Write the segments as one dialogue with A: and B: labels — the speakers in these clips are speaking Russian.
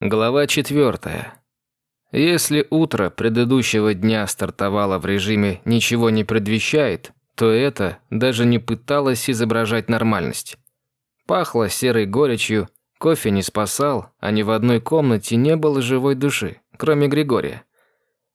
A: Глава четвертая. Если утро предыдущего дня стартовало в режиме «ничего не предвещает», то это даже не пыталось изображать нормальность. Пахло серой горечью, кофе не спасал, а ни в одной комнате не было живой души, кроме Григория.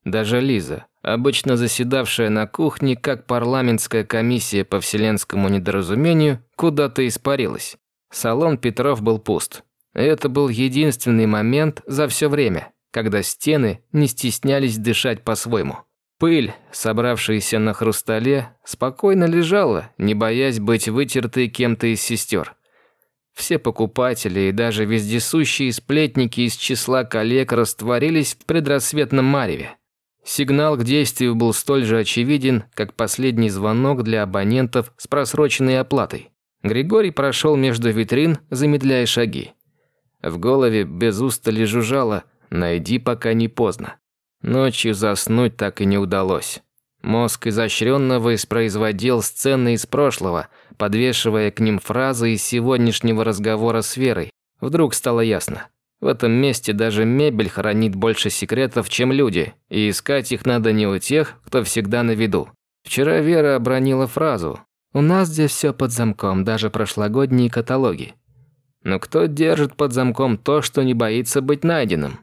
A: Даже Лиза, обычно заседавшая на кухне как парламентская комиссия по вселенскому недоразумению, куда-то испарилась. Салон Петров был пуст. Это был единственный момент за все время, когда стены не стеснялись дышать по-своему. Пыль, собравшаяся на хрустале, спокойно лежала, не боясь быть вытертой кем-то из сестер. Все покупатели и даже вездесущие сплетники из числа коллег растворились в предрассветном мареве. Сигнал к действию был столь же очевиден, как последний звонок для абонентов с просроченной оплатой. Григорий прошел между витрин, замедляя шаги. В голове без устали жужжало «найди, пока не поздно». Ночью заснуть так и не удалось. Мозг изощренно воспроизводил сцены из прошлого, подвешивая к ним фразы из сегодняшнего разговора с Верой. Вдруг стало ясно. В этом месте даже мебель хранит больше секретов, чем люди, и искать их надо не у тех, кто всегда на виду. Вчера Вера обронила фразу «У нас здесь все под замком, даже прошлогодние каталоги». Но кто держит под замком то, что не боится быть найденным?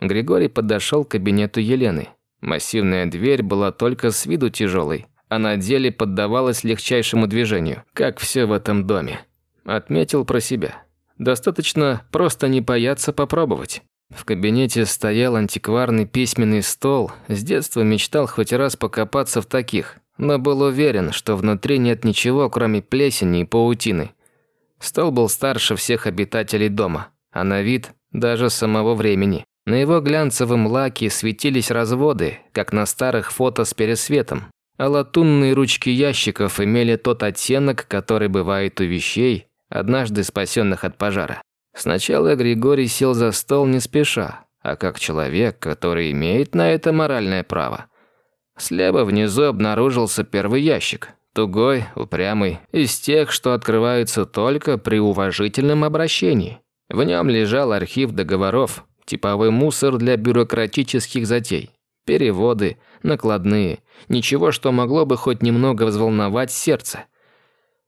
A: Григорий подошел к кабинету Елены. Массивная дверь была только с виду тяжелой, а на деле поддавалась легчайшему движению, как все в этом доме. Отметил про себя. Достаточно просто не бояться попробовать. В кабинете стоял антикварный письменный стол. С детства мечтал хоть раз покопаться в таких, но был уверен, что внутри нет ничего, кроме плесени и паутины. Стол был старше всех обитателей дома, а на вид даже самого времени. На его глянцевом лаке светились разводы, как на старых фото с пересветом, а латунные ручки ящиков имели тот оттенок, который бывает у вещей, однажды спасенных от пожара. Сначала Григорий сел за стол не спеша, а как человек, который имеет на это моральное право. Слева внизу обнаружился первый ящик, Тугой, упрямый, из тех, что открываются только при уважительном обращении. В нем лежал архив договоров, типовой мусор для бюрократических затей, переводы, накладные, ничего, что могло бы хоть немного взволновать сердце.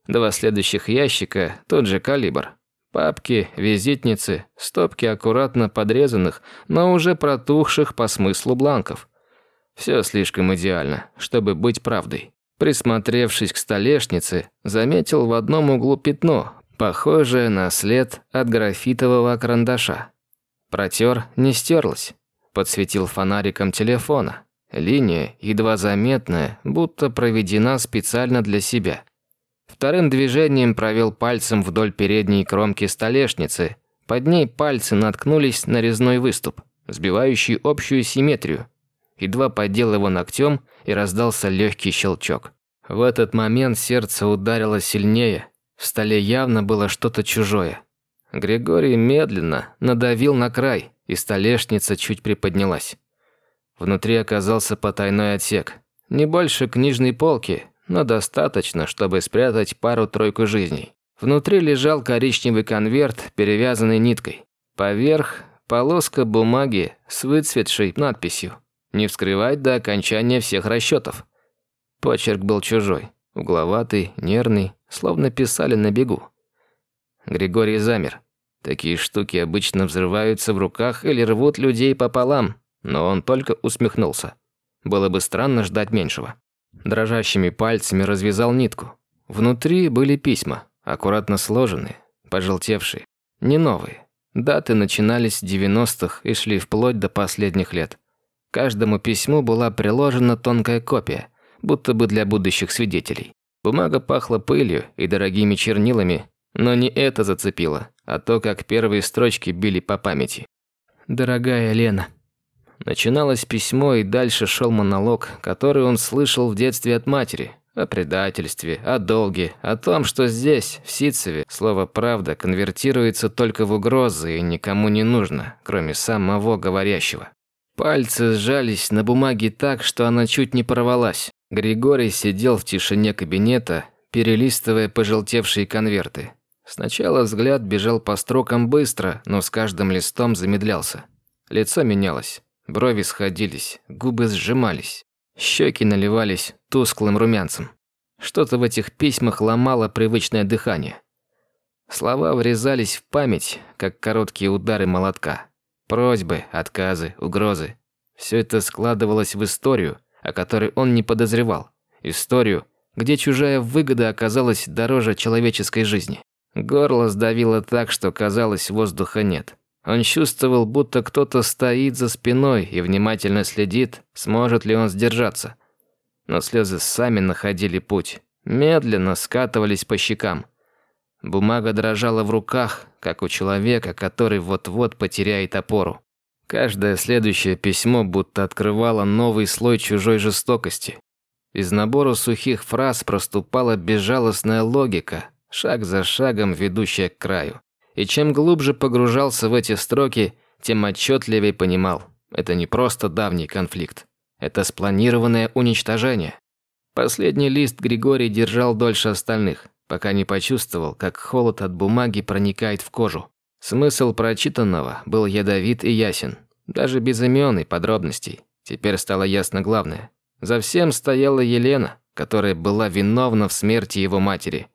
A: Два следующих ящика, тот же калибр. Папки, визитницы, стопки аккуратно подрезанных, но уже протухших по смыслу бланков. Все слишком идеально, чтобы быть правдой. Присмотревшись к столешнице, заметил в одном углу пятно, похожее на след от графитового карандаша. Протер, не стерлось. Подсветил фонариком телефона. Линия, едва заметная, будто проведена специально для себя. Вторым движением провел пальцем вдоль передней кромки столешницы. Под ней пальцы наткнулись на резной выступ, сбивающий общую симметрию. Едва поддел его ногтем, и раздался легкий щелчок. В этот момент сердце ударило сильнее. В столе явно было что-то чужое. Григорий медленно надавил на край, и столешница чуть приподнялась. Внутри оказался потайной отсек. Не больше книжной полки, но достаточно, чтобы спрятать пару-тройку жизней. Внутри лежал коричневый конверт, перевязанный ниткой. Поверх полоска бумаги с выцветшей надписью не вскрывать до окончания всех расчетов. Почерк был чужой, угловатый, нервный, словно писали на бегу. Григорий замер. Такие штуки обычно взрываются в руках или рвут людей пополам, но он только усмехнулся. Было бы странно ждать меньшего. Дрожащими пальцами развязал нитку. Внутри были письма, аккуратно сложенные, пожелтевшие, не новые. Даты начинались с 90-х и шли вплоть до последних лет. Каждому письму была приложена тонкая копия, будто бы для будущих свидетелей. Бумага пахла пылью и дорогими чернилами, но не это зацепило, а то, как первые строчки били по памяти. «Дорогая Лена». Начиналось письмо, и дальше шел монолог, который он слышал в детстве от матери. О предательстве, о долге, о том, что здесь, в Ситцеве, слово «правда» конвертируется только в угрозы и никому не нужно, кроме самого говорящего. Пальцы сжались на бумаге так, что она чуть не порвалась. Григорий сидел в тишине кабинета, перелистывая пожелтевшие конверты. Сначала взгляд бежал по строкам быстро, но с каждым листом замедлялся. Лицо менялось, брови сходились, губы сжимались, щеки наливались тусклым румянцем. Что-то в этих письмах ломало привычное дыхание. Слова врезались в память, как короткие удары молотка. Просьбы, отказы, угрозы. Все это складывалось в историю, о которой он не подозревал. Историю, где чужая выгода оказалась дороже человеческой жизни. Горло сдавило так, что казалось, воздуха нет. Он чувствовал, будто кто-то стоит за спиной и внимательно следит, сможет ли он сдержаться. Но слезы сами находили путь, медленно скатывались по щекам. Бумага дрожала в руках, как у человека, который вот-вот потеряет опору. Каждое следующее письмо будто открывало новый слой чужой жестокости. Из набора сухих фраз проступала безжалостная логика, шаг за шагом ведущая к краю. И чем глубже погружался в эти строки, тем отчетливее понимал, это не просто давний конфликт. Это спланированное уничтожение. Последний лист Григорий держал дольше остальных, пока не почувствовал, как холод от бумаги проникает в кожу. Смысл прочитанного был ядовит и ясен, даже без имен и подробностей. Теперь стало ясно главное. За всем стояла Елена, которая была виновна в смерти его матери.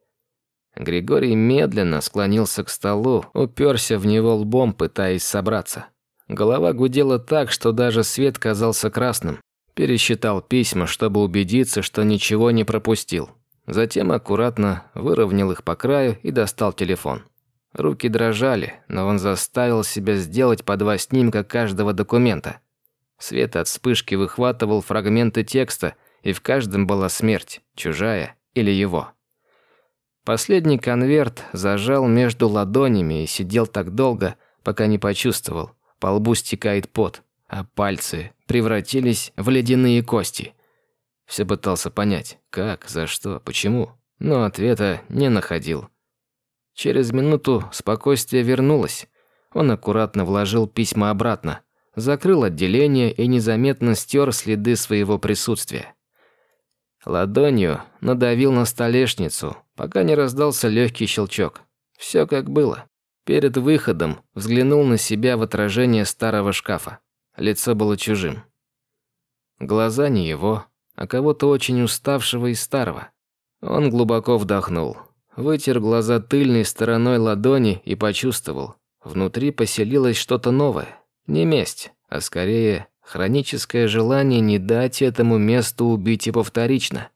A: Григорий медленно склонился к столу, уперся в него лбом, пытаясь собраться. Голова гудела так, что даже свет казался красным. Пересчитал письма, чтобы убедиться, что ничего не пропустил. Затем аккуратно выровнял их по краю и достал телефон. Руки дрожали, но он заставил себя сделать по два снимка каждого документа. Свет от вспышки выхватывал фрагменты текста, и в каждом была смерть, чужая или его. Последний конверт зажал между ладонями и сидел так долго, пока не почувствовал. По лбу стекает пот, а пальцы превратились в ледяные кости. Все пытался понять, как, за что, почему, но ответа не находил. Через минуту спокойствие вернулось. Он аккуратно вложил письма обратно, закрыл отделение и незаметно стер следы своего присутствия. Ладонью надавил на столешницу, пока не раздался легкий щелчок. Все как было. Перед выходом взглянул на себя в отражение старого шкафа. Лицо было чужим. Глаза не его, а кого-то очень уставшего и старого. Он глубоко вдохнул, вытер глаза тыльной стороной ладони и почувствовал. Внутри поселилось что-то новое. Не месть, а скорее Хроническое желание не дать этому месту убить его вторично.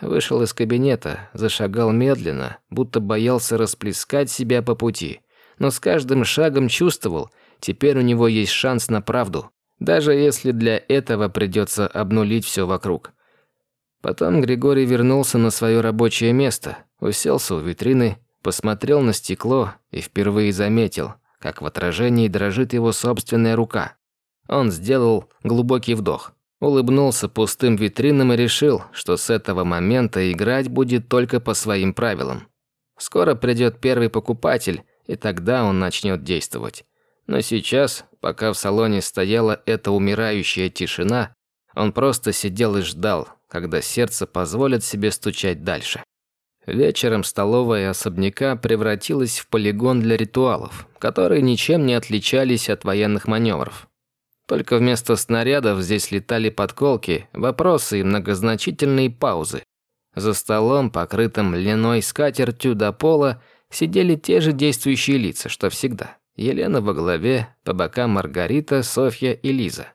A: Вышел из кабинета, зашагал медленно, будто боялся расплескать себя по пути, но с каждым шагом чувствовал, теперь у него есть шанс на правду, даже если для этого придется обнулить все вокруг. Потом Григорий вернулся на свое рабочее место, уселся у витрины, посмотрел на стекло и впервые заметил, как в отражении дрожит его собственная рука. Он сделал глубокий вдох, улыбнулся пустым витринам и решил, что с этого момента играть будет только по своим правилам. Скоро придет первый покупатель, и тогда он начнет действовать. Но сейчас, пока в салоне стояла эта умирающая тишина, он просто сидел и ждал, когда сердце позволит себе стучать дальше. Вечером столовая особняка превратилась в полигон для ритуалов, которые ничем не отличались от военных маневров. Только вместо снарядов здесь летали подколки, вопросы и многозначительные паузы. За столом, покрытым льняной скатертью до пола, сидели те же действующие лица, что всегда. Елена во главе, по бокам Маргарита, Софья и Лиза.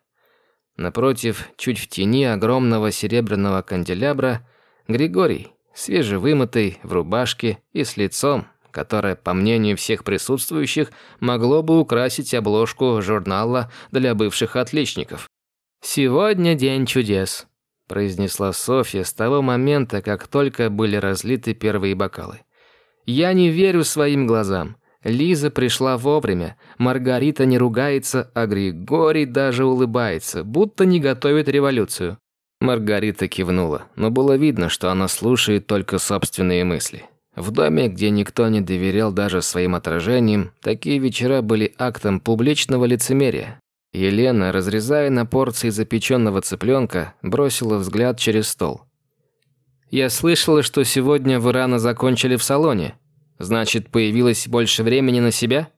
A: Напротив, чуть в тени огромного серебряного канделябра, Григорий, свежевымытый, в рубашке и с лицом, которое, по мнению всех присутствующих, могло бы украсить обложку журнала для бывших отличников. «Сегодня день чудес», – произнесла Софья с того момента, как только были разлиты первые бокалы. «Я не верю своим глазам. Лиза пришла вовремя, Маргарита не ругается, а Григорий даже улыбается, будто не готовит революцию». Маргарита кивнула, но было видно, что она слушает только собственные мысли. В доме, где никто не доверял даже своим отражениям, такие вечера были актом публичного лицемерия. Елена, разрезая на порции запеченного цыпленка, бросила взгляд через стол. «Я слышала, что сегодня вы рано закончили в салоне. Значит, появилось больше времени на себя?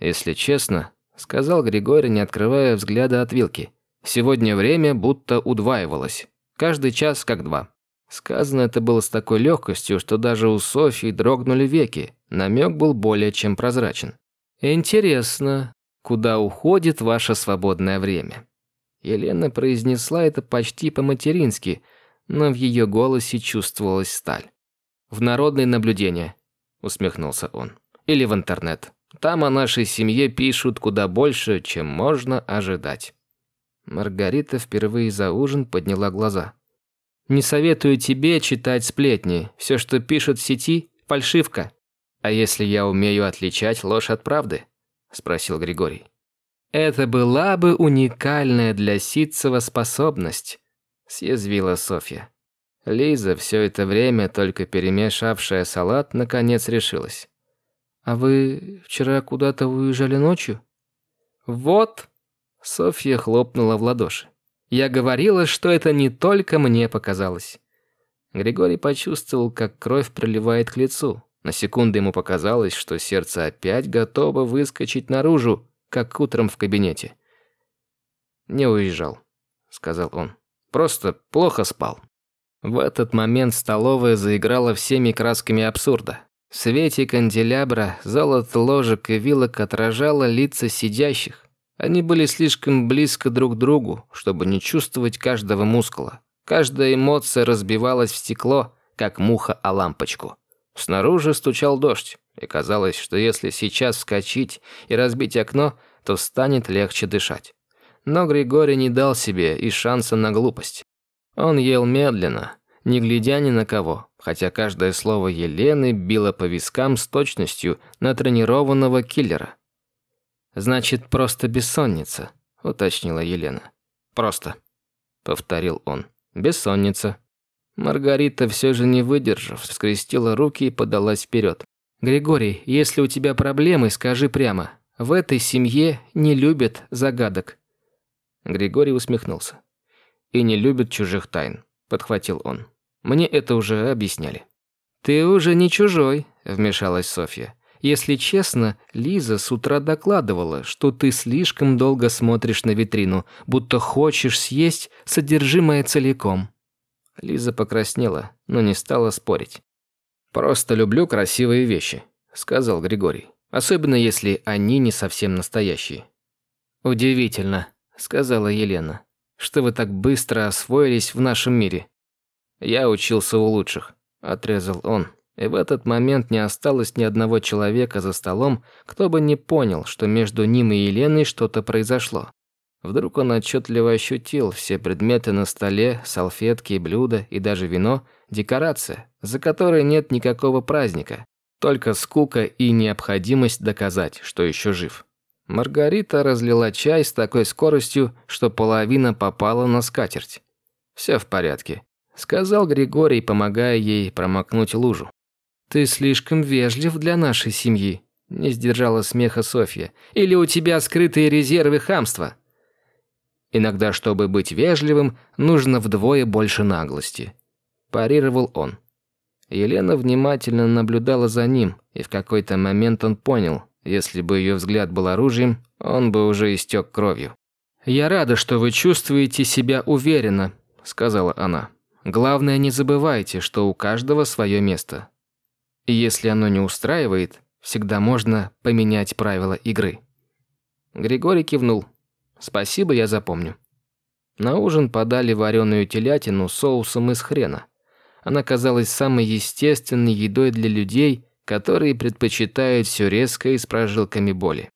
A: Если честно, сказал Григорий, не открывая взгляда от вилки. Сегодня время будто удваивалось. Каждый час как два. Сказано это было с такой легкостью, что даже у Софьи дрогнули веки. Намек был более чем прозрачен. «Интересно, куда уходит ваше свободное время?» Елена произнесла это почти по-матерински, но в ее голосе чувствовалась сталь. «В народные наблюдения», — усмехнулся он. «Или в интернет. Там о нашей семье пишут куда больше, чем можно ожидать». Маргарита впервые за ужин подняла глаза. «Не советую тебе читать сплетни. Все, что пишут в сети – фальшивка. А если я умею отличать ложь от правды?» – спросил Григорий. «Это была бы уникальная для Ситцева способность», – съязвила Софья. Лиза, все это время только перемешавшая салат, наконец решилась. «А вы вчера куда-то уезжали ночью?» «Вот!» – Софья хлопнула в ладоши. «Я говорила, что это не только мне показалось». Григорий почувствовал, как кровь проливает к лицу. На секунду ему показалось, что сердце опять готово выскочить наружу, как утром в кабинете. «Не уезжал», — сказал он. «Просто плохо спал». В этот момент столовая заиграла всеми красками абсурда. В свете канделябра золото ложек и вилок отражало лица сидящих. Они были слишком близко друг к другу, чтобы не чувствовать каждого мускула. Каждая эмоция разбивалась в стекло, как муха о лампочку. Снаружи стучал дождь, и казалось, что если сейчас вскочить и разбить окно, то станет легче дышать. Но Григорий не дал себе и шанса на глупость. Он ел медленно, не глядя ни на кого, хотя каждое слово Елены било по вискам с точностью натренированного киллера. «Значит, просто бессонница», — уточнила Елена. «Просто», — повторил он. «Бессонница». Маргарита, все же не выдержав, скрестила руки и подалась вперед. «Григорий, если у тебя проблемы, скажи прямо. В этой семье не любят загадок». Григорий усмехнулся. «И не любят чужих тайн», — подхватил он. «Мне это уже объясняли». «Ты уже не чужой», — вмешалась Софья. «Если честно, Лиза с утра докладывала, что ты слишком долго смотришь на витрину, будто хочешь съесть содержимое целиком». Лиза покраснела, но не стала спорить. «Просто люблю красивые вещи», — сказал Григорий. «Особенно если они не совсем настоящие». «Удивительно», — сказала Елена, «что вы так быстро освоились в нашем мире». «Я учился у лучших», — отрезал он. И в этот момент не осталось ни одного человека за столом, кто бы не понял, что между ним и Еленой что-то произошло. Вдруг он отчетливо ощутил все предметы на столе, салфетки, блюда и даже вино – декорация, за которой нет никакого праздника, только скука и необходимость доказать, что еще жив. Маргарита разлила чай с такой скоростью, что половина попала на скатерть. «Все в порядке», – сказал Григорий, помогая ей промокнуть лужу. «Ты слишком вежлив для нашей семьи», – не сдержала смеха Софья. «Или у тебя скрытые резервы хамства?» Иногда, чтобы быть вежливым, нужно вдвое больше наглости. Парировал он. Елена внимательно наблюдала за ним, и в какой-то момент он понял, если бы ее взгляд был оружием, он бы уже истек кровью. «Я рада, что вы чувствуете себя уверенно», – сказала она. «Главное, не забывайте, что у каждого свое место. И если оно не устраивает, всегда можно поменять правила игры». Григорий кивнул. Спасибо, я запомню. На ужин подали вареную телятину соусом из хрена. Она казалась самой естественной едой для людей, которые предпочитают все резкое и с прожилками боли.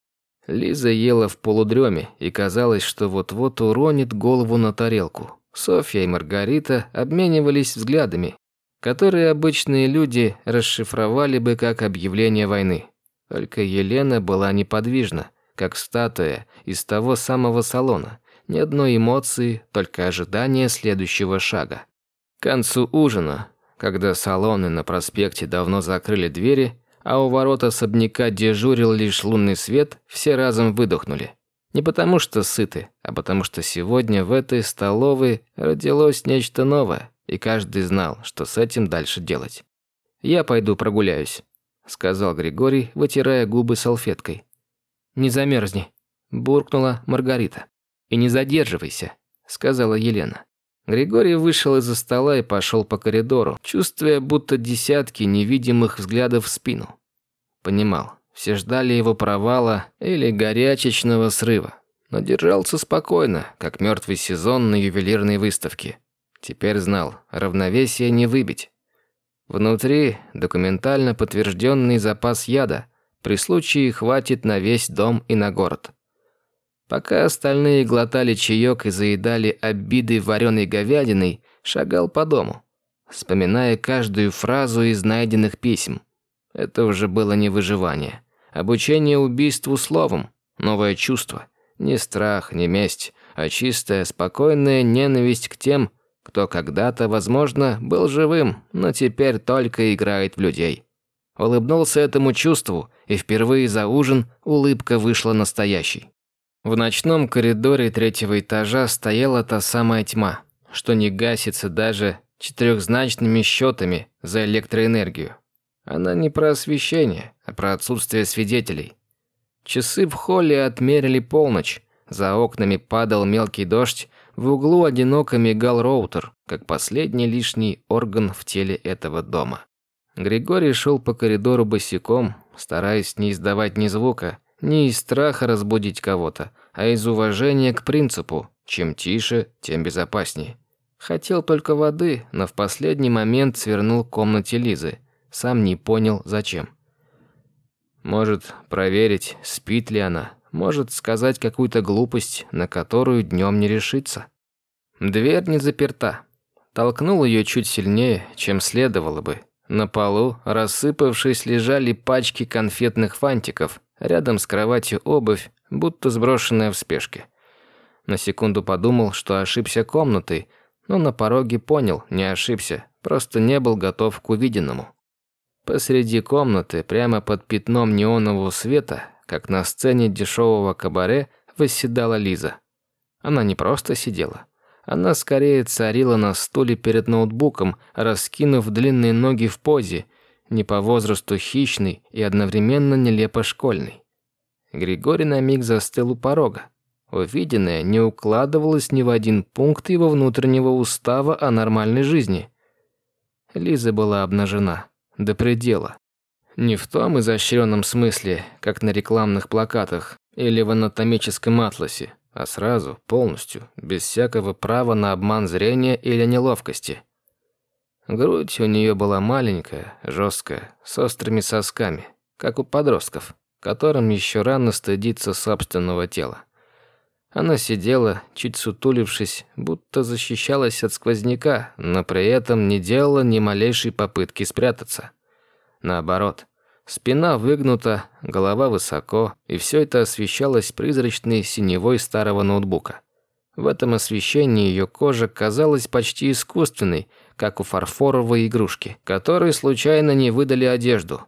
A: Лиза ела в полудреме, и казалось, что вот-вот уронит голову на тарелку. Софья и Маргарита обменивались взглядами, которые обычные люди расшифровали бы как объявление войны. Только Елена была неподвижна, как статуя из того самого салона. Ни одной эмоции, только ожидание следующего шага. К концу ужина, когда салоны на проспекте давно закрыли двери, а у ворот особняка дежурил лишь лунный свет, все разом выдохнули. Не потому что сыты, а потому что сегодня в этой столовой родилось нечто новое, и каждый знал, что с этим дальше делать. «Я пойду прогуляюсь», – сказал Григорий, вытирая губы салфеткой. «Не замерзни», – буркнула Маргарита. «И не задерживайся», – сказала Елена. Григорий вышел из-за стола и пошел по коридору, чувствуя будто десятки невидимых взглядов в спину. Понимал, все ждали его провала или горячечного срыва, но держался спокойно, как мертвый сезон на ювелирной выставке. Теперь знал, равновесие не выбить. Внутри документально подтвержденный запас яда, при случае хватит на весь дом и на город. Пока остальные глотали чаек и заедали обиды вареной говядиной, шагал по дому, вспоминая каждую фразу из найденных писем. Это уже было не выживание. Обучение убийству словом, новое чувство. Не страх, не месть, а чистая, спокойная ненависть к тем, кто когда-то, возможно, был живым, но теперь только играет в людей. Улыбнулся этому чувству, и впервые за ужин улыбка вышла настоящей. В ночном коридоре третьего этажа стояла та самая тьма, что не гасится даже четырехзначными счетами за электроэнергию. Она не про освещение, а про отсутствие свидетелей. Часы в холле отмерили полночь, за окнами падал мелкий дождь, в углу одиноко мигал роутер, как последний лишний орган в теле этого дома. Григорий шел по коридору босиком, стараясь не издавать ни звука, не из страха разбудить кого-то, а из уважения к принципу «чем тише, тем безопаснее». Хотел только воды, но в последний момент свернул к комнате Лизы. Сам не понял, зачем. Может, проверить, спит ли она. Может, сказать какую-то глупость, на которую днем не решится. Дверь не заперта. Толкнул ее чуть сильнее, чем следовало бы. На полу, рассыпавшись, лежали пачки конфетных фантиков, Рядом с кроватью обувь, будто сброшенная в спешке. На секунду подумал, что ошибся комнатой, но на пороге понял, не ошибся, просто не был готов к увиденному. Посреди комнаты, прямо под пятном неонового света, как на сцене дешевого кабаре, восседала Лиза. Она не просто сидела. Она скорее царила на стуле перед ноутбуком, раскинув длинные ноги в позе, не по возрасту хищный и одновременно нелепо школьный. Григорий на миг застыл у порога. Увиденное не укладывалось ни в один пункт его внутреннего устава о нормальной жизни. Лиза была обнажена. До предела. Не в том изощренном смысле, как на рекламных плакатах или в анатомическом атласе, а сразу, полностью, без всякого права на обман зрения или неловкости. Грудь у нее была маленькая, жесткая, с острыми сосками, как у подростков, которым еще рано стыдиться собственного тела. Она сидела, чуть сутулившись, будто защищалась от сквозняка, но при этом не делала ни малейшей попытки спрятаться. Наоборот, спина выгнута, голова высоко, и все это освещалось призрачной синевой старого ноутбука. В этом освещении ее кожа казалась почти искусственной, как у фарфоровой игрушки, которой случайно не выдали одежду.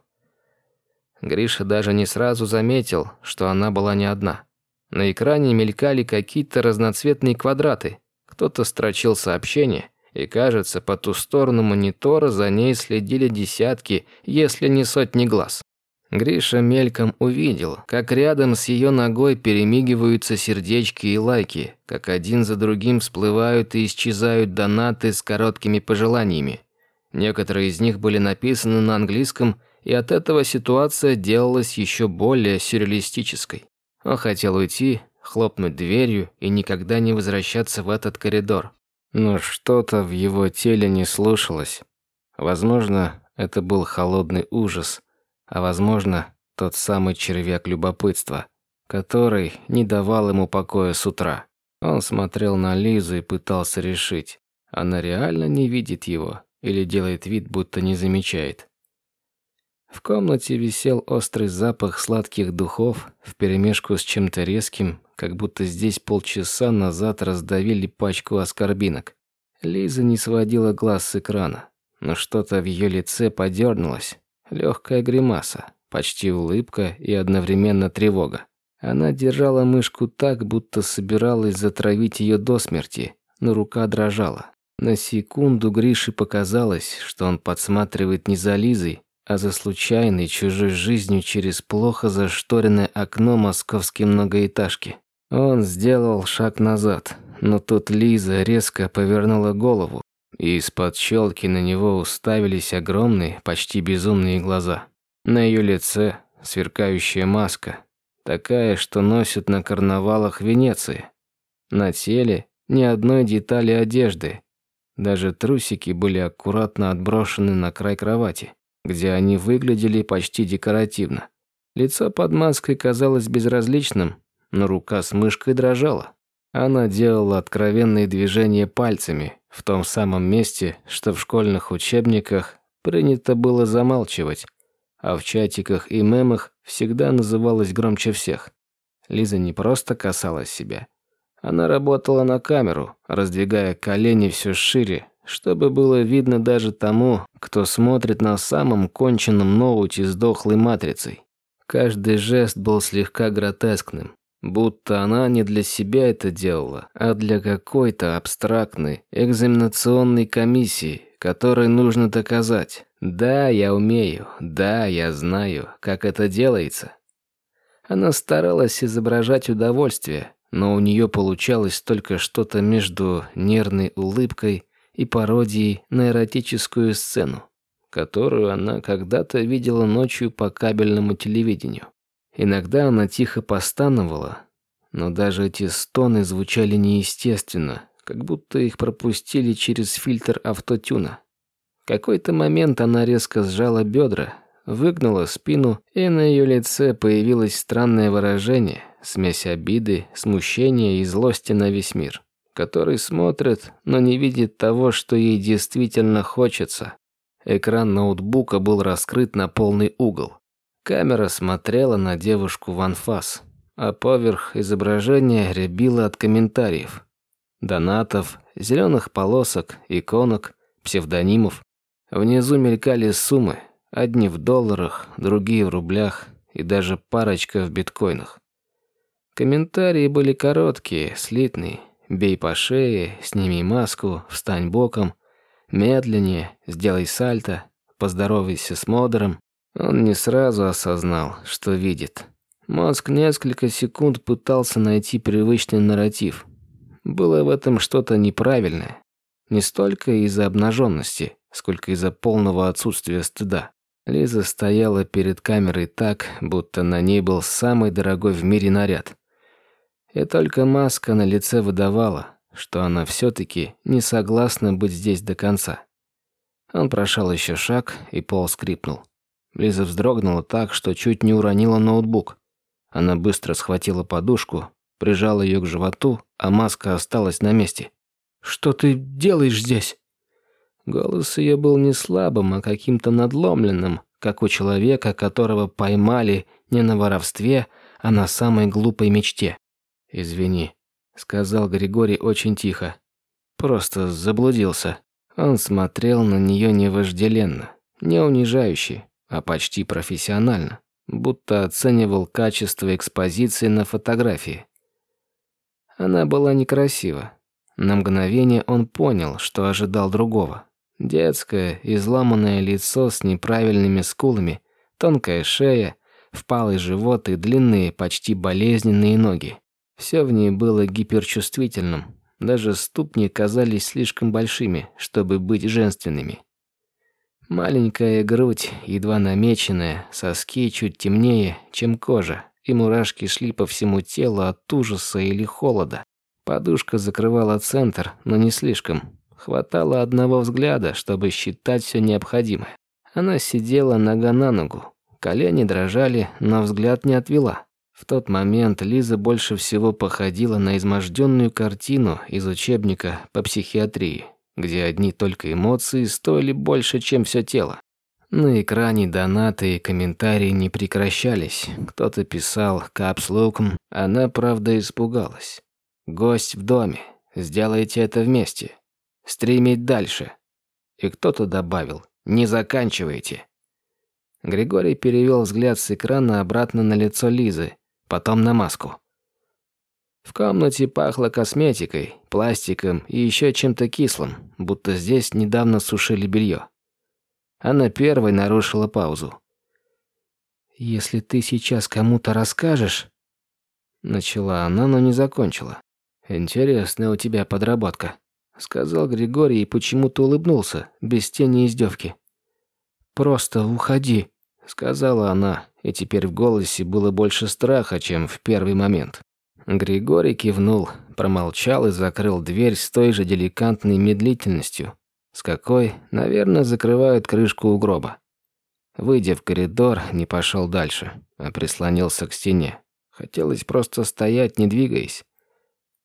A: Гриша даже не сразу заметил, что она была не одна. На экране мелькали какие-то разноцветные квадраты. Кто-то строчил сообщение, и, кажется, по ту сторону монитора за ней следили десятки, если не сотни глаз. Гриша мельком увидел, как рядом с ее ногой перемигиваются сердечки и лайки, как один за другим всплывают и исчезают донаты с короткими пожеланиями. Некоторые из них были написаны на английском, и от этого ситуация делалась еще более сюрреалистической. Он хотел уйти, хлопнуть дверью и никогда не возвращаться в этот коридор. Но что-то в его теле не слушалось. Возможно, это был холодный ужас – а возможно, тот самый червяк любопытства, который не давал ему покоя с утра. Он смотрел на Лизу и пытался решить, она реально не видит его или делает вид, будто не замечает. В комнате висел острый запах сладких духов вперемешку с чем-то резким, как будто здесь полчаса назад раздавили пачку аскорбинок. Лиза не сводила глаз с экрана, но что-то в ее лице подернулось, Легкая гримаса, почти улыбка и одновременно тревога. Она держала мышку так, будто собиралась затравить ее до смерти, но рука дрожала. На секунду Грише показалось, что он подсматривает не за Лизой, а за случайной чужой жизнью через плохо зашторенное окно московской многоэтажки. Он сделал шаг назад, но тут Лиза резко повернула голову, и из-под щелки на него уставились огромные, почти безумные глаза. На ее лице сверкающая маска, такая, что носят на карнавалах Венеции. На теле ни одной детали одежды. Даже трусики были аккуратно отброшены на край кровати, где они выглядели почти декоративно. Лицо под маской казалось безразличным, но рука с мышкой дрожала. Она делала откровенные движения пальцами в том самом месте, что в школьных учебниках принято было замалчивать, а в чатиках и мемах всегда называлась громче всех. Лиза не просто касалась себя. Она работала на камеру, раздвигая колени все шире, чтобы было видно даже тому, кто смотрит на самом конченном ноуте с дохлой матрицей. Каждый жест был слегка гротескным, будто она не для себя это делала, а для какой-то абстрактной экзаменационной комиссии, которой нужно доказать. Да, я умею, да, я знаю, как это делается. Она старалась изображать удовольствие, но у нее получалось только что-то между нервной улыбкой и пародией на эротическую сцену, которую она когда-то видела ночью по кабельному телевидению. Иногда она тихо постановала, но даже эти стоны звучали неестественно, как будто их пропустили через фильтр автотюна какой-то момент она резко сжала бедра, выгнула спину, и на ее лице появилось странное выражение, смесь обиды, смущения и злости на весь мир, который смотрит, но не видит того, что ей действительно хочется. Экран ноутбука был раскрыт на полный угол. Камера смотрела на девушку в анфас, а поверх изображения рябило от комментариев. Донатов, зеленых полосок, иконок, псевдонимов. Внизу мелькали суммы, одни в долларах, другие в рублях и даже парочка в биткоинах. Комментарии были короткие, слитные. «Бей по шее», «Сними маску», «Встань боком», «Медленнее», «Сделай сальто», «Поздоровайся с модером». Он не сразу осознал, что видит. Мозг несколько секунд пытался найти привычный нарратив. Было в этом что-то неправильное. Не столько из-за обнаженности, сколько из-за полного отсутствия стыда. Лиза стояла перед камерой так, будто на ней был самый дорогой в мире наряд. И только маска на лице выдавала, что она все-таки не согласна быть здесь до конца. Он прошел еще шаг, и пол скрипнул. Лиза вздрогнула так, что чуть не уронила ноутбук. Она быстро схватила подушку, прижала ее к животу, а маска осталась на месте. «Что ты делаешь здесь?» Голос ее был не слабым, а каким-то надломленным, как у человека, которого поймали не на воровстве, а на самой глупой мечте. «Извини», — сказал Григорий очень тихо. «Просто заблудился». Он смотрел на нее не вожделенно, не унижающе, а почти профессионально, будто оценивал качество экспозиции на фотографии. Она была некрасива. На мгновение он понял, что ожидал другого. Детское, изломанное лицо с неправильными скулами, тонкая шея, впалый живот и длинные, почти болезненные ноги. Все в ней было гиперчувствительным. Даже ступни казались слишком большими, чтобы быть женственными. Маленькая грудь, едва намеченная, соски чуть темнее, чем кожа, и мурашки шли по всему телу от ужаса или холода. Подушка закрывала центр, но не слишком. Хватало одного взгляда, чтобы считать все необходимое. Она сидела нога на ногу. Колени дрожали, но взгляд не отвела. В тот момент Лиза больше всего походила на изможденную картину из учебника по психиатрии, где одни только эмоции стоили больше, чем все тело. На экране донаты и комментарии не прекращались. Кто-то писал «капслуком», она, правда, испугалась. «Гость в доме. Сделайте это вместе стримить дальше. И кто-то добавил «Не заканчивайте». Григорий перевел взгляд с экрана обратно на лицо Лизы, потом на маску. В комнате пахло косметикой, пластиком и еще чем-то кислым, будто здесь недавно сушили белье. Она первой нарушила паузу.
B: «Если ты сейчас кому-то расскажешь...» Начала она, но не закончила. «Интересная у тебя подработка», — сказал Григорий и почему-то улыбнулся, без тени издевки. «Просто уходи», — сказала она, и теперь в голосе было больше страха, чем в первый момент. Григорий кивнул, промолчал и закрыл дверь с той же деликатной медлительностью, с какой, наверное, закрывают крышку у гроба. Выйдя в коридор, не пошел дальше, а прислонился к стене. Хотелось просто стоять, не двигаясь.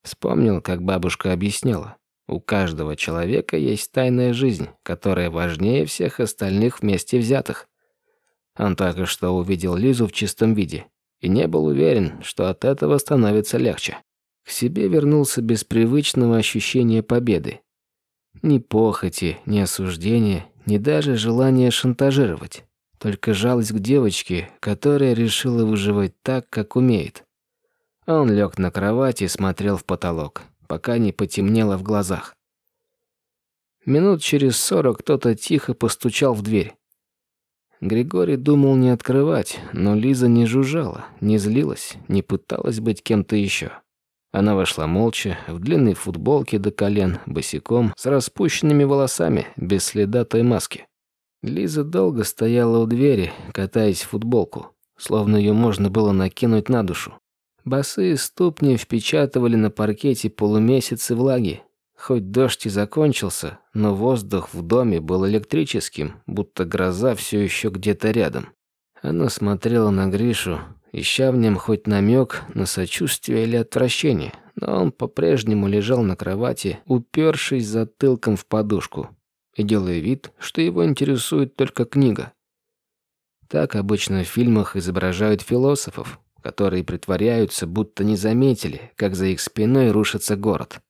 B: Вспомнил, как бабушка объясняла. У каждого человека есть тайная жизнь, которая важнее всех остальных вместе взятых. Он только что увидел Лизу в чистом виде и не был уверен, что от этого становится легче. К себе вернулся без привычного ощущения победы. Ни похоти, ни осуждения, ни даже желания шантажировать. Только жалость к девочке, которая решила выживать так, как умеет. Он лег на кровать и смотрел в потолок, пока не потемнело в глазах. Минут через сорок кто-то тихо постучал в дверь. Григорий думал не открывать, но Лиза не жужжала, не злилась, не пыталась быть кем-то еще. Она вошла молча, в длинной футболке до колен, босиком, с распущенными волосами, без следа той маски. Лиза долго стояла у двери, катаясь в футболку, словно ее можно было накинуть на душу. Босые ступни впечатывали на паркете полумесяцы влаги, Хоть дождь и закончился, но воздух в доме был электрическим, будто гроза все еще где-то рядом. Она смотрела на Гришу, ища в нем хоть намек на сочувствие или отвращение, но он по-прежнему лежал на кровати, упершись затылком в подушку и делая вид, что его интересует только книга. Так обычно в фильмах изображают философов, которые притворяются, будто не заметили, как за их спиной рушится город.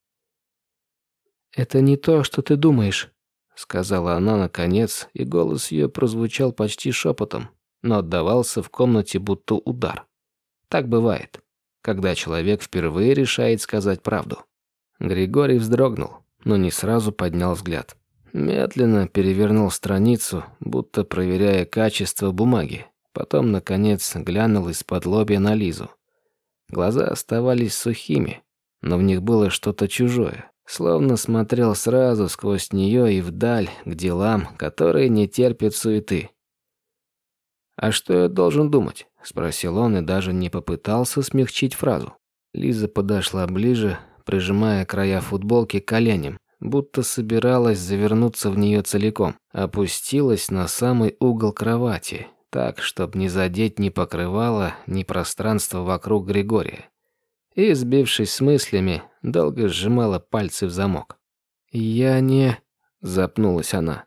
B: «Это не то, что ты думаешь», — сказала она наконец, и голос ее прозвучал почти шепотом, но отдавался в комнате будто удар. Так бывает, когда человек впервые решает сказать правду. Григорий вздрогнул, но не сразу поднял взгляд. Медленно перевернул страницу, будто проверяя качество бумаги. Потом, наконец, глянул из-под лобья на Лизу. Глаза оставались сухими, но в них было что-то чужое, Словно смотрел сразу сквозь нее и вдаль, к делам, которые не терпят суеты. «А что я должен думать?» – спросил он и даже не попытался смягчить фразу. Лиза подошла ближе, прижимая края футболки коленям, будто собиралась завернуться в нее целиком. Опустилась на самый угол кровати, так, чтобы не задеть ни покрывало, ни пространство вокруг Григория и, сбившись с мыслями, долго сжимала пальцы в замок. «Я не...» – запнулась она.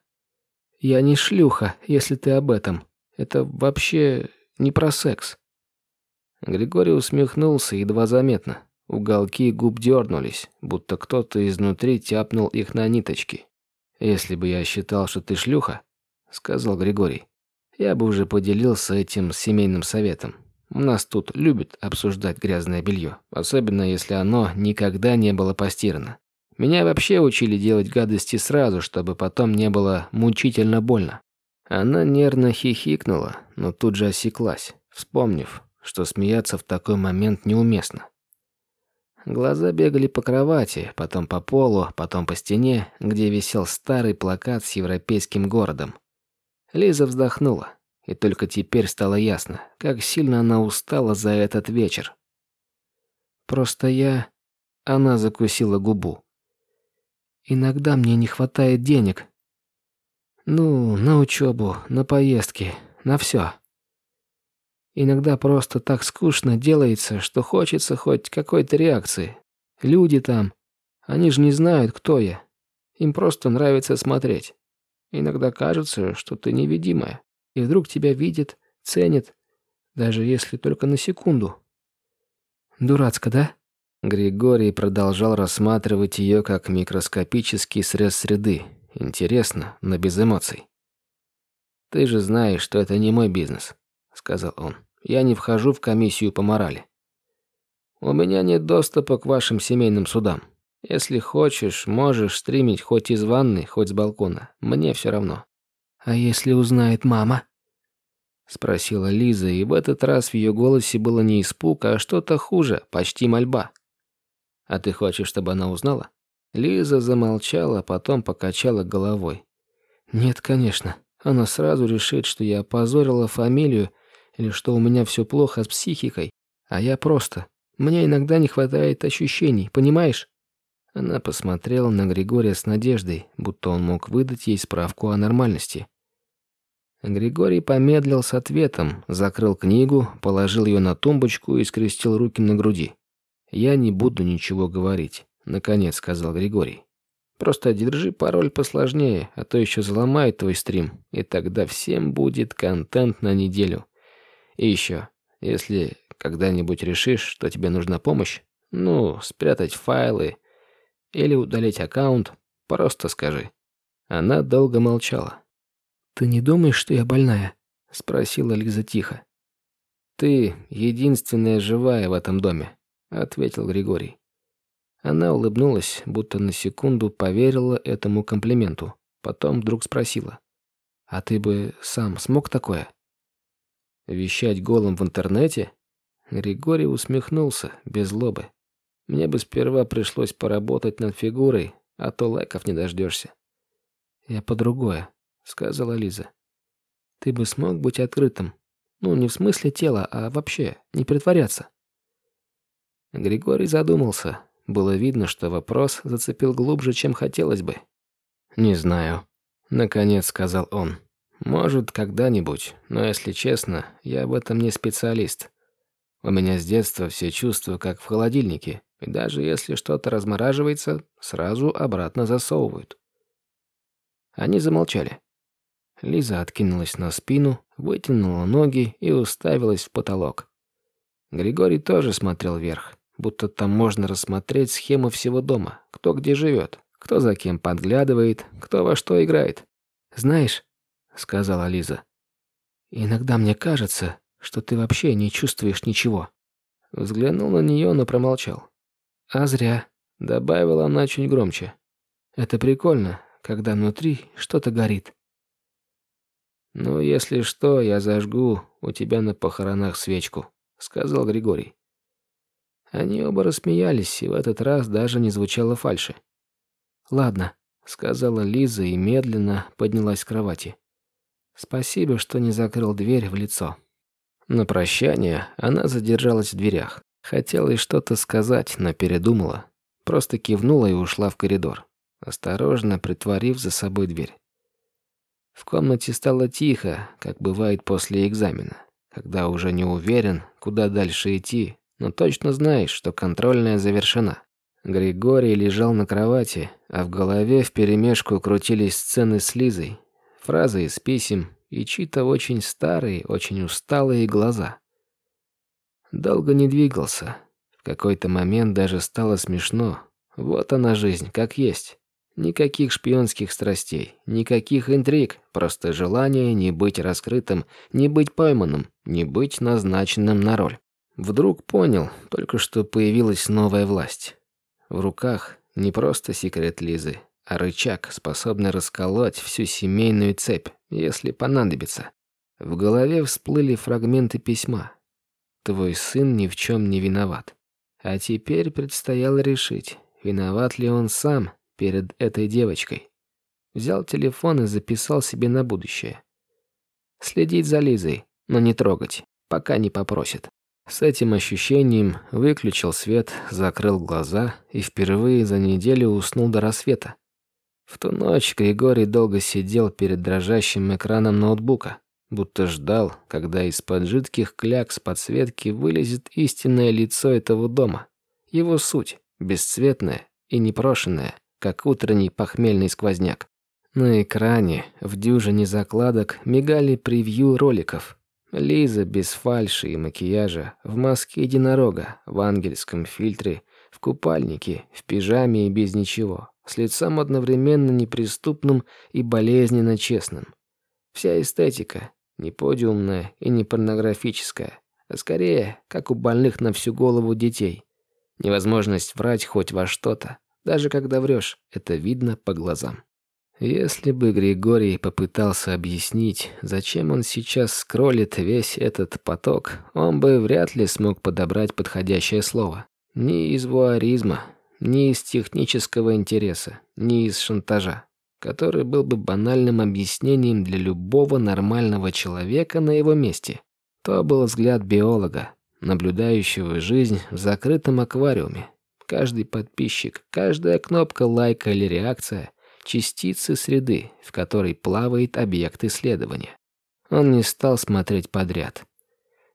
B: «Я не шлюха, если ты об этом. Это вообще не про секс». Григорий усмехнулся едва заметно. Уголки губ дернулись, будто кто-то изнутри тяпнул их на ниточки. «Если бы я считал, что ты шлюха», — сказал Григорий, — «я бы уже поделился этим семейным советом. У нас тут любят обсуждать грязное белье, особенно если оно никогда не было постирано. Меня вообще учили делать гадости сразу, чтобы потом не было мучительно больно. Она нервно хихикнула, но тут же осеклась, вспомнив, что смеяться в такой момент неуместно. Глаза бегали по кровати, потом по полу, потом по стене, где висел старый плакат с европейским городом. Лиза вздохнула. И только теперь стало ясно, как сильно она устала за этот вечер. Просто я... Она закусила губу. Иногда мне не хватает денег. Ну, на учебу, на поездки, на все. Иногда просто так скучно делается, что хочется хоть какой-то реакции. Люди там, они же не знают, кто я. Им просто нравится смотреть. Иногда кажется, что ты невидимая и вдруг тебя видит, ценит, даже если только на секунду. Дурацко, да? Григорий продолжал рассматривать ее как микроскопический срез среды. Интересно, но без эмоций. «Ты же знаешь, что это не мой бизнес», — сказал он. «Я не вхожу в комиссию по морали. У меня нет доступа к вашим семейным судам. Если хочешь, можешь стримить хоть из ванны, хоть с балкона. Мне все равно. «А если узнает мама?» Спросила Лиза, и в этот раз в ее голосе было не испуг, а что-то хуже, почти мольба. «А ты хочешь, чтобы она узнала?» Лиза замолчала, а потом покачала головой. «Нет, конечно. Она сразу решит, что я опозорила фамилию или что у меня все плохо с психикой. А я просто. Мне иногда не хватает ощущений, понимаешь?» Она посмотрела на Григория с надеждой, будто он мог выдать ей справку о нормальности. Григорий помедлил с ответом, закрыл книгу, положил ее на тумбочку и скрестил руки на груди. «Я не буду ничего говорить», — наконец сказал Григорий. «Просто держи пароль посложнее, а то еще взломает твой стрим, и тогда всем будет контент на неделю. И еще, если когда-нибудь решишь, что тебе нужна помощь, ну, спрятать файлы или удалить аккаунт, просто скажи». Она долго молчала. «Ты не думаешь, что я больная?» — спросила Лиза тихо. «Ты единственная живая в этом доме», — ответил Григорий. Она улыбнулась, будто на секунду поверила этому комплименту. Потом вдруг спросила. «А ты бы сам смог такое?» «Вещать голым в интернете?» Григорий усмехнулся, без злобы. «Мне бы сперва пришлось поработать над фигурой, а то лайков не дождешься». «Я по другое», сказала Лиза. Ты бы смог быть открытым. Ну, не в смысле тела, а вообще, не притворяться. Григорий задумался. Было видно, что вопрос зацепил глубже, чем хотелось бы. «Не знаю», — наконец сказал он. «Может, когда-нибудь, но, если честно, я в этом не специалист. У меня с детства все чувства как в холодильнике, и даже если что-то размораживается, сразу обратно засовывают». Они замолчали. Лиза откинулась на спину, вытянула ноги и уставилась в потолок. Григорий тоже смотрел вверх, будто там можно рассмотреть схему всего дома, кто где живет, кто за кем подглядывает, кто во что играет. «Знаешь», — сказала Лиза, — «иногда мне кажется, что ты вообще не чувствуешь ничего». Взглянул на нее, но промолчал. «А зря», — добавила она чуть громче. «Это прикольно, когда внутри что-то горит. «Ну, если что, я зажгу у тебя на похоронах свечку», — сказал Григорий. Они оба рассмеялись, и в этот раз даже не звучало фальши. «Ладно», — сказала Лиза и медленно поднялась с кровати. «Спасибо, что не закрыл дверь в лицо». На прощание она задержалась в дверях. Хотела и что-то сказать, но передумала. Просто кивнула и ушла в коридор, осторожно притворив за собой дверь. В комнате стало тихо, как бывает после экзамена, когда уже не уверен, куда дальше идти, но точно знаешь, что контрольная завершена. Григорий лежал на кровати, а в голове вперемешку крутились сцены с Лизой, фразы из писем и чьи-то очень старые, очень усталые глаза. Долго не двигался. В какой-то момент даже стало смешно. Вот она жизнь, как есть. Никаких шпионских страстей, никаких интриг, просто желание не быть раскрытым, не быть пойманным, не быть назначенным на роль. Вдруг понял, только что появилась новая власть. В руках не просто секрет Лизы, а рычаг, способный расколоть всю семейную цепь, если понадобится. В голове всплыли фрагменты письма. Твой сын ни в чем не виноват. А теперь предстояло решить, виноват ли он сам перед этой девочкой. Взял телефон и записал себе на будущее. Следить за Лизой, но не трогать, пока не попросит. С этим ощущением выключил свет, закрыл глаза и впервые за неделю уснул до рассвета. В ту ночь Григорий долго сидел перед дрожащим экраном ноутбука, будто ждал, когда из-под жидких клякс подсветки вылезет истинное лицо этого дома. Его суть, бесцветная и непрошенная, как утренний похмельный сквозняк. На экране в дюжине закладок мигали превью роликов. Лиза без фальши и макияжа, в маске единорога, в ангельском фильтре, в купальнике, в пижаме и без ничего, с лицом одновременно неприступным и болезненно честным. Вся эстетика, не подиумная и не порнографическая, а скорее, как у больных на всю голову детей. Невозможность врать хоть во что-то, даже когда врешь, это видно по глазам. Если бы Григорий попытался объяснить, зачем он сейчас скроллит весь этот поток, он бы вряд ли смог подобрать подходящее слово. Ни из вуаризма, ни из технического интереса, ни из шантажа, который был бы банальным объяснением для любого нормального человека на его месте. То был взгляд биолога, наблюдающего жизнь в закрытом аквариуме. Каждый подписчик, каждая кнопка лайка или реакция – частицы среды, в которой плавает объект исследования. Он не стал смотреть подряд.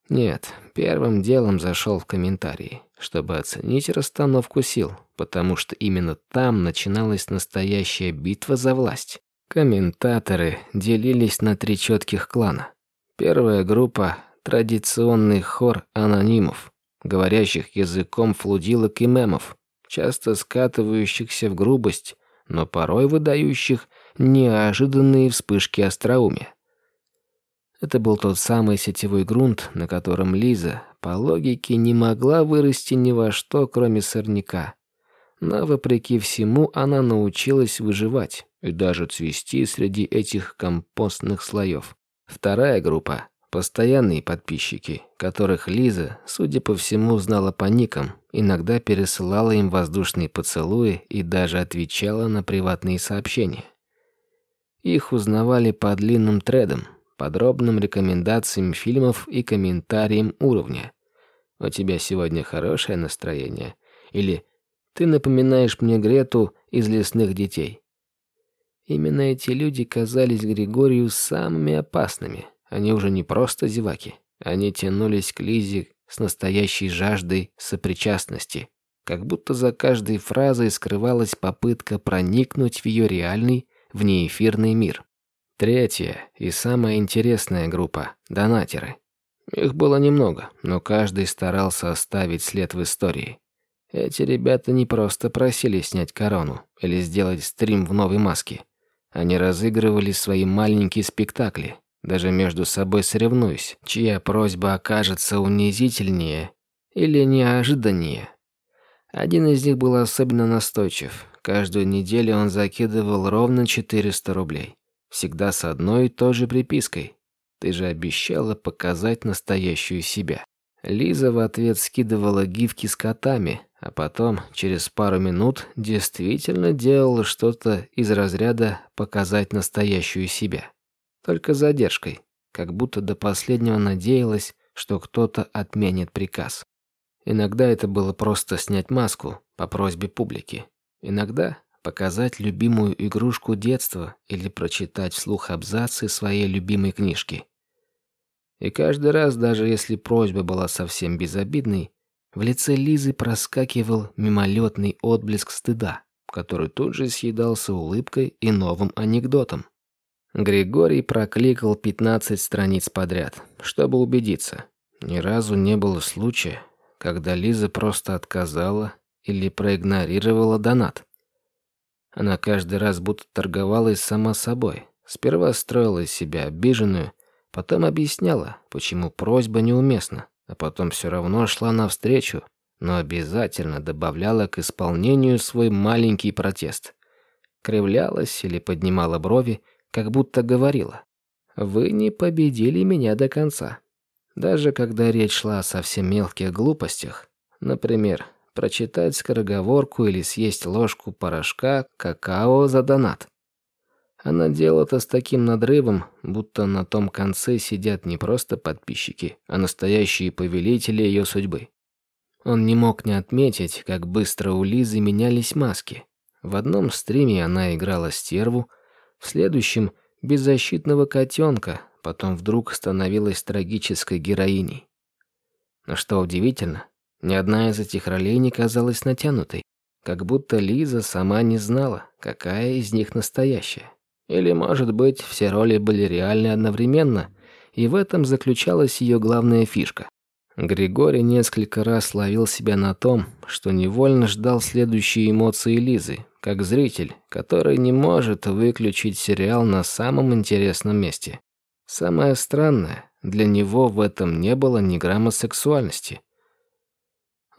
B: Нет, первым делом зашел в комментарии, чтобы оценить расстановку сил, потому что именно там начиналась настоящая битва за власть. Комментаторы делились на три четких клана. Первая группа – традиционный хор анонимов, говорящих языком флудилок и мемов, часто скатывающихся в грубость, но порой выдающих неожиданные вспышки остроумия. Это был тот самый сетевой грунт, на котором Лиза, по логике, не могла вырасти ни во что, кроме сорняка. Но, вопреки всему, она научилась выживать и даже цвести среди этих компостных слоев. Вторая группа – постоянные подписчики, которых Лиза, судя по всему, знала по никам, иногда пересылала им воздушные поцелуи и даже отвечала на приватные сообщения. Их узнавали по длинным тредам – подробным рекомендациям фильмов и комментариям уровня. «У тебя сегодня хорошее настроение?» или «Ты напоминаешь мне Грету из «Лесных детей». Именно эти люди казались Григорию самыми опасными. Они уже не просто зеваки. Они тянулись к Лизе с настоящей жаждой сопричастности. Как будто за каждой фразой скрывалась попытка проникнуть в ее реальный, внеэфирный мир. Третья и самая интересная группа – донатеры. Их было немного, но каждый старался оставить след в истории. Эти ребята не просто просили снять корону или сделать стрим в новой маске. Они разыгрывали свои маленькие спектакли, даже между собой соревнуясь, чья просьба окажется унизительнее или неожиданнее. Один из них был особенно настойчив. Каждую неделю он закидывал ровно 400 рублей. Всегда с одной и той же припиской. Ты же обещала показать настоящую себя. Лиза в ответ скидывала гифки с котами, а потом, через пару минут, действительно делала что-то из разряда «показать настоящую себя». Только задержкой, как будто до последнего надеялась, что кто-то отменит приказ. Иногда это было просто снять маску по просьбе публики. Иногда показать любимую игрушку детства или прочитать вслух абзацы своей любимой книжки. И каждый раз, даже если просьба была совсем безобидной, в лице Лизы проскакивал мимолетный отблеск стыда, который тут же съедался улыбкой и новым анекдотом. Григорий прокликал 15 страниц подряд, чтобы убедиться. Ни разу не было случая, когда Лиза просто отказала или проигнорировала донат. Она каждый раз будто торговалась сама собой. Сперва строила из себя обиженную, потом объясняла, почему просьба неуместна, а потом все равно шла навстречу, но обязательно добавляла к исполнению свой маленький протест. Кривлялась или поднимала брови, как будто говорила «Вы не победили меня до конца». Даже когда речь шла о совсем мелких глупостях, например, прочитать скороговорку или съесть ложку порошка какао за донат. Она делала это с таким надрывом, будто на том конце сидят не просто подписчики, а настоящие повелители ее судьбы. Он не мог не отметить, как быстро у Лизы менялись маски. В одном стриме она играла стерву, в следующем – беззащитного котенка, потом вдруг становилась трагической героиней. Но что удивительно, ни одна из этих ролей не казалась натянутой, как будто Лиза сама не знала, какая из них настоящая. Или, может быть, все роли были реальны одновременно, и в этом заключалась ее главная фишка. Григорий несколько раз ловил себя на том, что невольно ждал следующие эмоции Лизы, как зритель, который не может выключить сериал на самом интересном месте. Самое странное, для него в этом не было ни грамма сексуальности –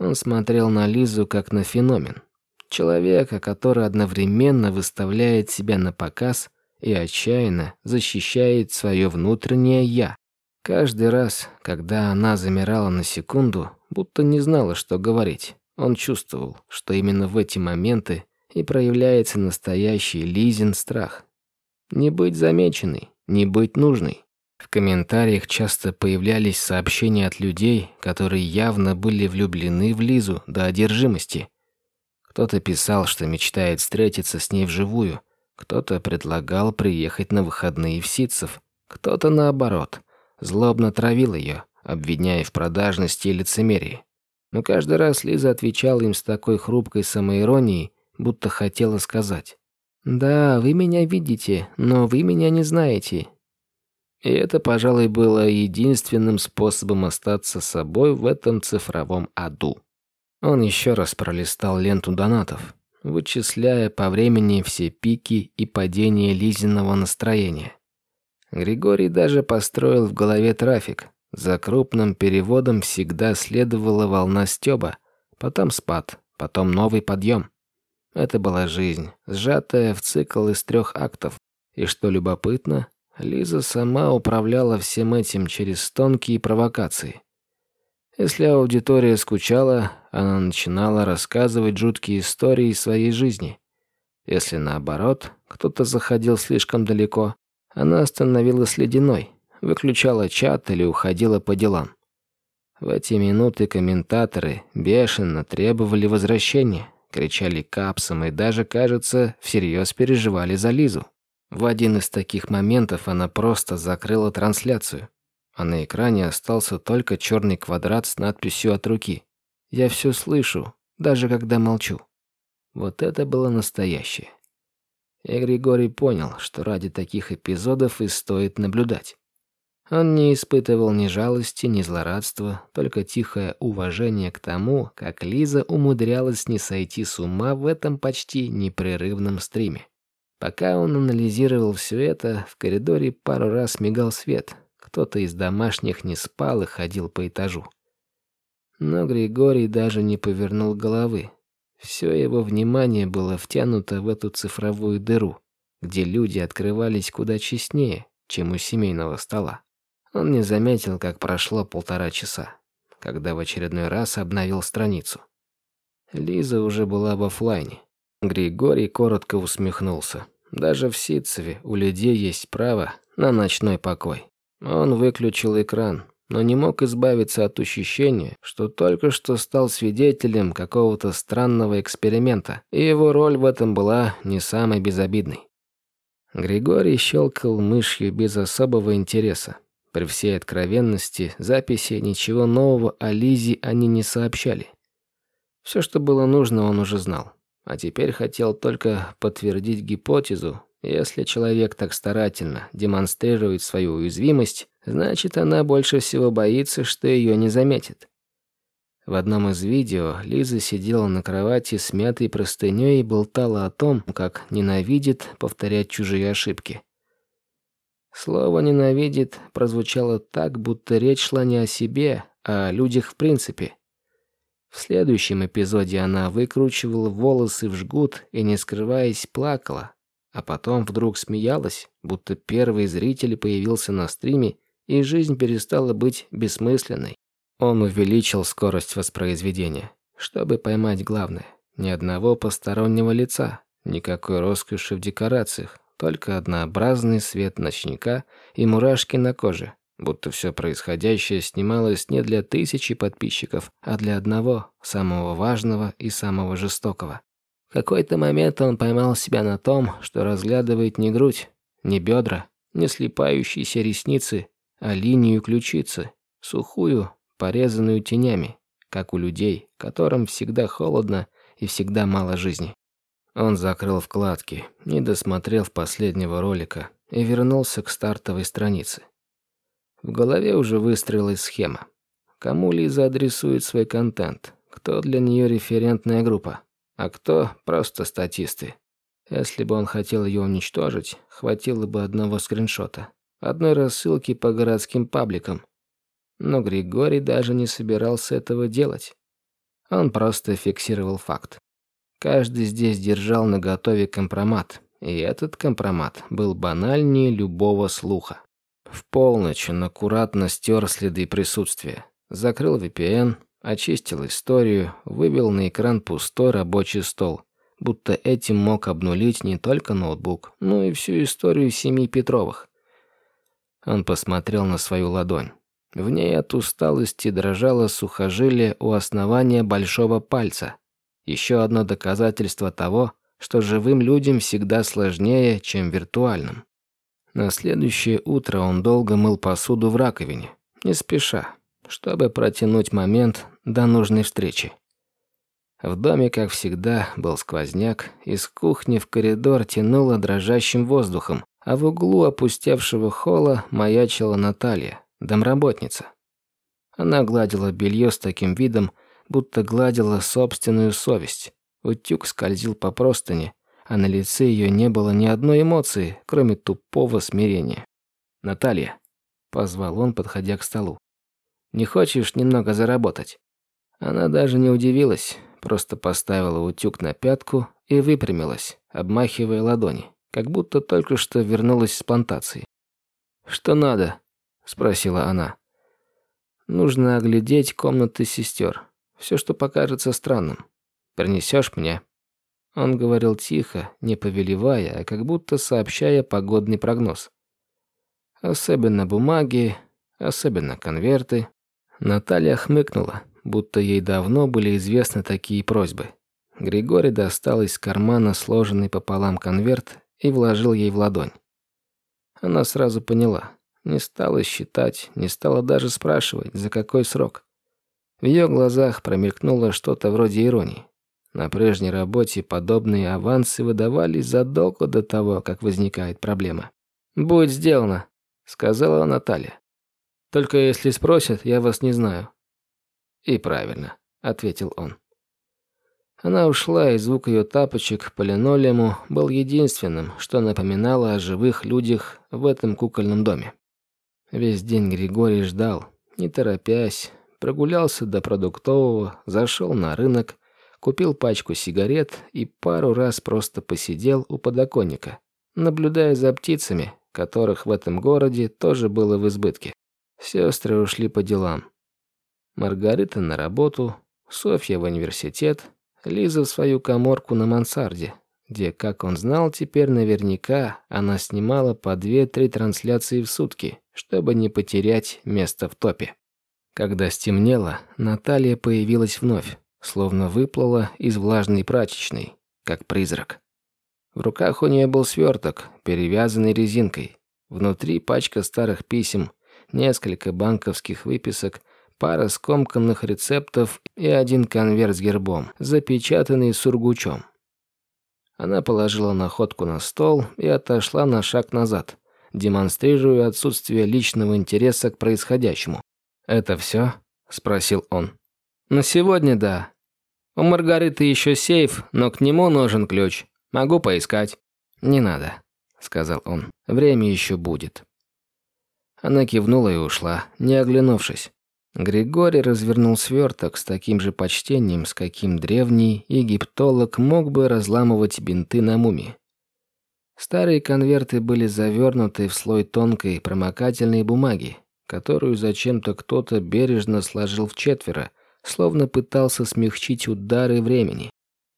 B: он смотрел на Лизу как на феномен. Человека, который одновременно выставляет себя на показ и отчаянно защищает свое внутреннее «я». Каждый раз, когда она замирала на секунду, будто не знала, что говорить, он чувствовал, что именно в эти моменты и проявляется настоящий Лизин страх. Не быть замеченной, не быть нужной. В комментариях часто появлялись сообщения от людей, которые явно были влюблены в Лизу до одержимости. Кто-то писал, что мечтает встретиться с ней вживую, кто-то предлагал приехать на выходные в Ситцев, кто-то наоборот, злобно травил ее, обвиняя в продажности и лицемерии. Но каждый раз Лиза отвечала им с такой хрупкой самоиронией, будто хотела сказать. «Да, вы меня видите, но вы меня не знаете». И это, пожалуй, было единственным способом остаться собой в этом цифровом аду. Он еще раз пролистал ленту донатов, вычисляя по времени все пики и падения Лизиного настроения. Григорий даже построил в голове трафик. За крупным переводом всегда следовала волна стёба, потом спад, потом новый подъем. Это была жизнь, сжатая в цикл из трех актов. И что любопытно, Лиза сама управляла всем этим через тонкие провокации. Если аудитория скучала, она начинала рассказывать жуткие истории своей жизни. Если наоборот, кто-то заходил слишком далеко, она становилась ледяной, выключала чат или уходила по делам. В эти минуты комментаторы бешено требовали возвращения кричали капсом и даже, кажется, всерьез переживали за Лизу. В один из таких моментов она просто закрыла трансляцию, а на экране остался только черный квадрат с надписью от руки. «Я все слышу, даже когда молчу». Вот это было настоящее. И Григорий понял, что ради таких эпизодов и стоит наблюдать. Он не испытывал ни жалости, ни злорадства, только тихое уважение к тому, как Лиза умудрялась не сойти с ума в этом почти непрерывном стриме. Пока он анализировал все это, в коридоре пару раз мигал свет. Кто-то из домашних не спал и ходил по этажу. Но Григорий даже не повернул головы. Все его внимание было втянуто в эту цифровую дыру, где люди открывались куда честнее, чем у семейного стола. Он не заметил, как прошло полтора часа, когда в очередной раз обновил страницу. Лиза уже была в офлайне. Григорий коротко усмехнулся. Даже в Ситцеве у людей есть право на ночной покой. Он выключил экран, но не мог избавиться от ощущения, что только что стал свидетелем какого-то странного эксперимента, и его роль в этом была не самой безобидной. Григорий щелкал мышью без особого интереса, при всей откровенности, записи ничего нового о Лизе они не сообщали. Все, что было нужно, он уже знал. А теперь хотел только подтвердить гипотезу, если человек так старательно демонстрирует свою уязвимость, значит, она больше всего боится, что ее не заметит. В одном из видео Лиза сидела на кровати с мятой простыней и болтала о том, как ненавидит повторять чужие ошибки. Слово «ненавидит» прозвучало так, будто речь шла не о себе, а о людях в принципе. В следующем эпизоде она выкручивала волосы в жгут и, не скрываясь, плакала, а потом вдруг смеялась, будто первый зритель появился на стриме, и жизнь перестала быть бессмысленной. Он увеличил скорость воспроизведения, чтобы поймать главное. Ни одного постороннего лица, никакой роскоши в декорациях, только однообразный свет ночника и мурашки на коже, будто все происходящее снималось не для тысячи подписчиков, а для одного, самого важного и самого жестокого. В какой-то момент он поймал себя на том, что разглядывает не грудь, не бедра, не слипающиеся ресницы, а линию ключицы, сухую, порезанную тенями, как у людей, которым всегда холодно и всегда мало жизни. Он закрыл вкладки, не досмотрел последнего ролика и вернулся к стартовой странице. В голове уже выстроилась схема. Кому Лиза адресует свой контент, кто для нее референтная группа, а кто просто статисты. Если бы он хотел ее уничтожить, хватило бы одного скриншота, одной рассылки по городским пабликам. Но Григорий даже не собирался этого делать. Он просто фиксировал факт. Каждый здесь держал наготове компромат, и этот компромат был банальнее любого слуха. В полночь он аккуратно стер следы присутствия, закрыл VPN, очистил историю, вывел на экран пустой рабочий стол, будто этим мог обнулить не только ноутбук, но и всю историю семьи Петровых. Он посмотрел на свою ладонь. В ней от усталости дрожало сухожилие у основания большого пальца. Еще одно доказательство того, что живым людям всегда сложнее, чем виртуальным. На следующее утро он долго мыл посуду в раковине, не спеша, чтобы протянуть момент до нужной встречи. В доме, как всегда, был сквозняк, из кухни в коридор тянуло дрожащим воздухом, а в углу опустевшего холла маячила Наталья, домработница. Она гладила белье с таким видом, будто гладила собственную совесть. Утюг скользил по простыне, а на лице ее не было ни одной эмоции, кроме тупого смирения. «Наталья», — позвал он, подходя к столу, — «не хочешь немного заработать?» Она даже не удивилась, просто поставила утюг на пятку и выпрямилась, обмахивая ладони, как будто только что вернулась с плантации. «Что надо?» — спросила она. «Нужно оглядеть комнаты сестер. Все, что покажется странным. Принесешь мне?» Он говорил тихо, не повелевая, а как будто сообщая погодный прогноз. Особенно бумаги, особенно конверты. Наталья хмыкнула, будто ей давно были известны такие просьбы. Григорий достал из кармана сложенный пополам конверт и вложил ей в ладонь. Она сразу поняла. Не стала считать, не стала даже спрашивать, за какой срок. В ее глазах промелькнуло что-то вроде иронии. На прежней работе подобные авансы выдавались задолго до того, как возникает проблема. «Будет сделано», — сказала Наталья. «Только если спросят, я вас не знаю». «И правильно», — ответил он. Она ушла, и звук ее тапочек по линолеуму был единственным, что напоминало о живых людях в этом кукольном доме. Весь день Григорий ждал, не торопясь, Прогулялся до продуктового, зашел на рынок, купил пачку сигарет и пару раз просто посидел у подоконника, наблюдая за птицами, которых в этом городе тоже было в избытке. Сестры ушли по делам. Маргарита на работу, Софья в университет, Лиза в свою коморку на мансарде, где, как он знал теперь наверняка, она снимала по две-три трансляции в сутки, чтобы не потерять место в топе. Когда стемнело, Наталья появилась вновь, словно выплыла из влажной прачечной, как призрак. В руках у нее был сверток, перевязанный резинкой. Внутри пачка старых писем, несколько банковских выписок, пара скомканных рецептов и один конверт с гербом, запечатанный сургучом. Она положила находку на стол и отошла на шаг назад, демонстрируя отсутствие личного интереса к происходящему. «Это все?» – спросил он. «На сегодня да. У Маргариты еще сейф, но к нему нужен ключ. Могу поискать». «Не надо», – сказал он. «Время еще будет». Она кивнула и ушла, не оглянувшись. Григорий развернул сверток с таким же почтением, с каким древний египтолог мог бы разламывать бинты на мумии. Старые конверты были завернуты в слой тонкой промокательной бумаги, которую зачем-то кто-то бережно сложил в четверо, словно пытался смягчить удары времени.